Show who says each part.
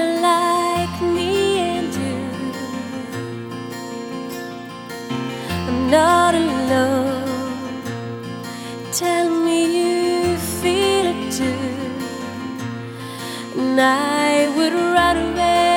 Speaker 1: Like me and you. I'm not alone. Tell me you feel it too. And I would run away.